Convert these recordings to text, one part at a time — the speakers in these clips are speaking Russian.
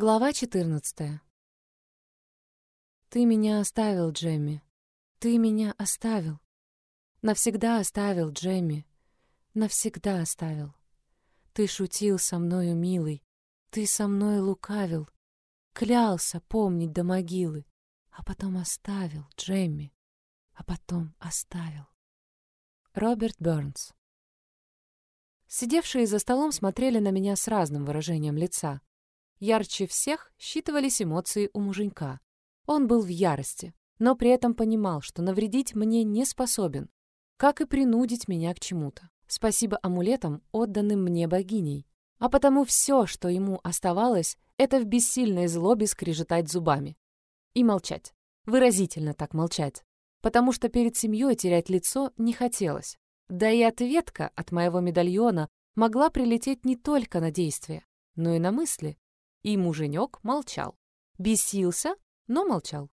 Глава 14. Ты меня оставил, Джемми. Ты меня оставил. Навсегда оставил, Джемми. Навсегда оставил. Ты шутил со мною, милый. Ты со мной лукавил. Клялся помнить до могилы. А потом оставил, Джемми. А потом оставил. Роберт Бёрнс. Сидевшие за столом смотрели на меня с разным выражением лица. Ярче всех считывались эмоции у муженька. Он был в ярости, но при этом понимал, что навредить мне не способен, как и принудить меня к чему-то. Спасибо амулетам, отданным мне богиней. А потому все, что ему оставалось, это в бессильной злобе скрежетать зубами. И молчать. Выразительно так молчать. Потому что перед семьей терять лицо не хотелось. Да и ответка от моего медальона могла прилететь не только на действия, но и на мысли, и муженек молчал. Бесился, но молчал.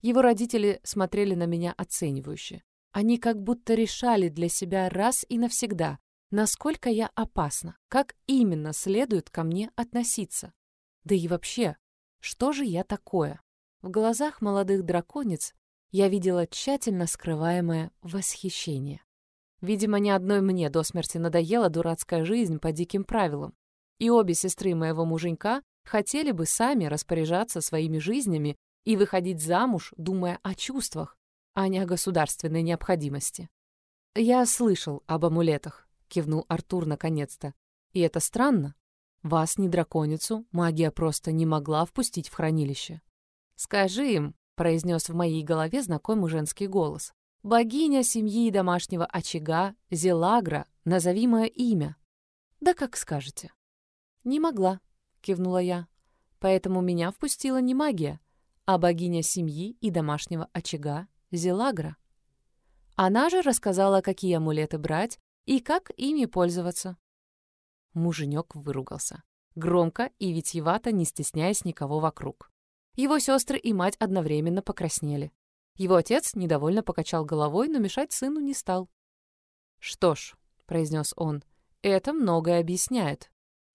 Его родители смотрели на меня оценивающе. Они как будто решали для себя раз и навсегда, насколько я опасна, как именно следует ко мне относиться. Да и вообще, что же я такое? В глазах молодых драконец я видела тщательно скрываемое восхищение. Видимо, ни одной мне до смерти надоела дурацкая жизнь по диким правилам и обе сестры моего муженька хотели бы сами распоряжаться своими жизнями и выходить замуж, думая о чувствах, а не о государственной необходимости. «Я слышал об амулетах», — кивнул Артур наконец-то. «И это странно. Вас, не драконицу, магия просто не могла впустить в хранилище». «Скажи им», — произнес в моей голове знакомый женский голос. «Богиня семьи и домашнего очага, Зелагра, назови мое имя». «Да как скажете». «Не могла», — кивнула я. «Поэтому меня впустила не магия, а богиня семьи и домашнего очага Зелагра. Она же рассказала, какие амулеты брать и как ими пользоваться». Муженек выругался. Громко и витьевато, не стесняясь никого вокруг. Его сестры и мать одновременно покраснели. Его отец недовольно покачал головой, но мешать сыну не стал. «Что ж», — произнес он, — «это многое объясняет.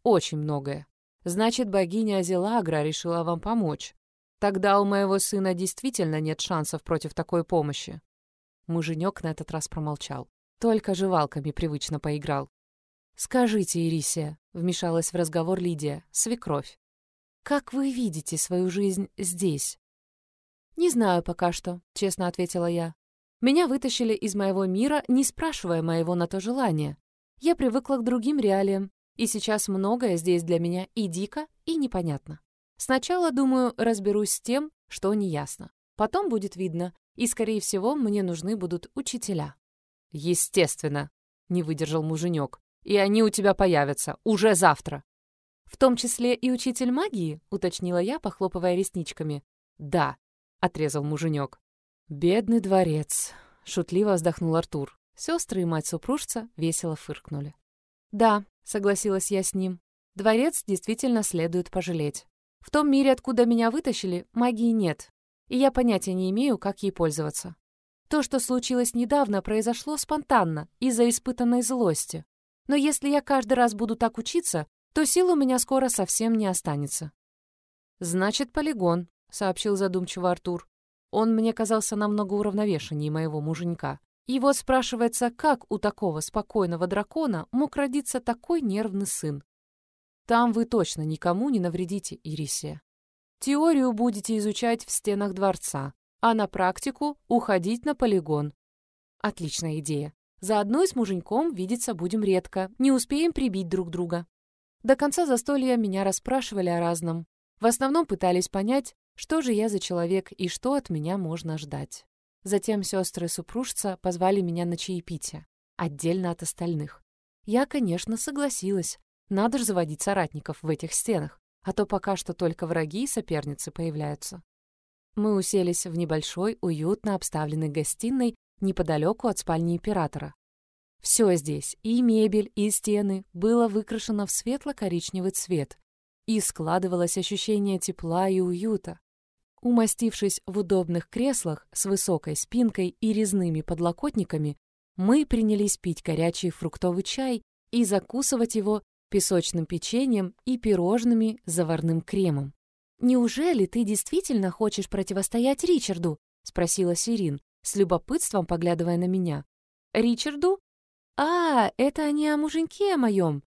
Очень многое. Значит, богиня Азелагра решила вам помочь. Тогда у моего сына действительно нет шансов против такой помощи. Муженек на этот раз промолчал. Только жевалками привычно поиграл. «Скажите, Ирисия», — вмешалась в разговор Лидия, свекровь, «как вы видите свою жизнь здесь?» «Не знаю пока что», — честно ответила я. «Меня вытащили из моего мира, не спрашивая моего на то желания. Я привыкла к другим реалиям, и сейчас многое здесь для меня и дико, и непонятно. Сначала, думаю, разберусь с тем, что неясно. Потом будет видно, и, скорее всего, мне нужны будут учителя. «Естественно», — не выдержал муженек. «И они у тебя появятся уже завтра». «В том числе и учитель магии?» — уточнила я, похлопывая ресничками. «Да», — отрезал муженек. «Бедный дворец», — шутливо вздохнул Артур. Сестры и мать супружца весело фыркнули. «Да, согласилась я с ним. Дворец действительно следует пожалеть. В том мире, откуда меня вытащили, магии нет, и я понятия не имею, как ей пользоваться. То, что случилось недавно, произошло спонтанно, из-за испытанной злости. Но если я каждый раз буду так учиться, то сил у меня скоро совсем не останется. «Значит, полигон», — сообщил задумчиво Артур. Он мне казался намного уравновешеннее моего муженька. И вот спрашивается, как у такого спокойного дракона мог родиться такой нервный сын? Там вы точно никому не навредите, Ирисия. Теорию будете изучать в стенах дворца, а на практику уходить на полигон. Отличная идея. Заодно и с муженьком видеться будем редко, не успеем прибить друг друга. До конца застолья меня расспрашивали о разном. В основном пытались понять, что же я за человек и что от меня можно ждать. Затем сестры супружца позвали меня на чаепитие, отдельно от остальных. Я, конечно, согласилась. Надо же заводить соратников в этих стенах, а то пока что только враги и соперницы появляются. Мы уселись в небольшой, уютно обставленной гостиной неподалеку от спальни императора. Все здесь, и мебель, и стены, было выкрашено в светло-коричневый цвет, и складывалось ощущение тепла и уюта. Умастившись в удобных креслах с высокой спинкой и резными подлокотниками, мы принялись пить горячий фруктовый чай и закусывать его песочным печеньем и пирожными с заварным кремом. «Неужели ты действительно хочешь противостоять Ричарду?» — спросила Сирин, с любопытством поглядывая на меня. «Ричарду? А, это не о муженьке моем.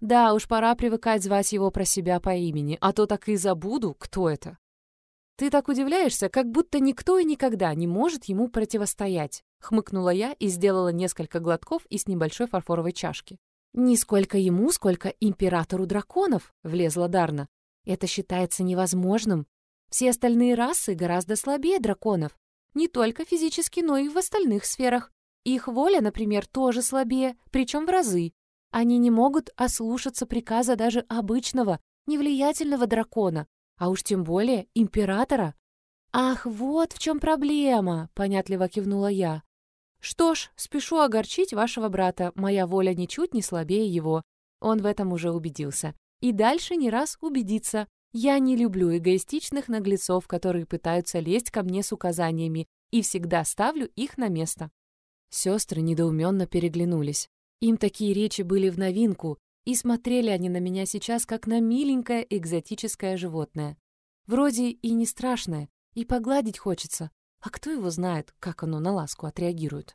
Да, уж пора привыкать звать его про себя по имени, а то так и забуду, кто это. Ты так удивляешься, как будто никто и никогда не может ему противостоять. Хмыкнула я и сделала несколько глотков из небольшой фарфоровой чашки. «Не сколько ему, сколько императору драконов», — влезла Дарна. «Это считается невозможным. Все остальные расы гораздо слабее драконов. Не только физически, но и в остальных сферах. Их воля, например, тоже слабее, причем в разы. Они не могут ослушаться приказа даже обычного, невлиятельного дракона, а уж тем более императора. «Ах, вот в чем проблема!» — понятливо кивнула я. «Что ж, спешу огорчить вашего брата, моя воля ничуть не слабее его. Он в этом уже убедился. И дальше не раз убедится. Я не люблю эгоистичных наглецов, которые пытаются лезть ко мне с указаниями, и всегда ставлю их на место». Сестры недоуменно переглянулись. Им такие речи были в новинку, и смотрели они на меня сейчас как на миленькое экзотическое животное. Вроде и не страшное, и погладить хочется, а кто его знает, как оно на ласку отреагирует.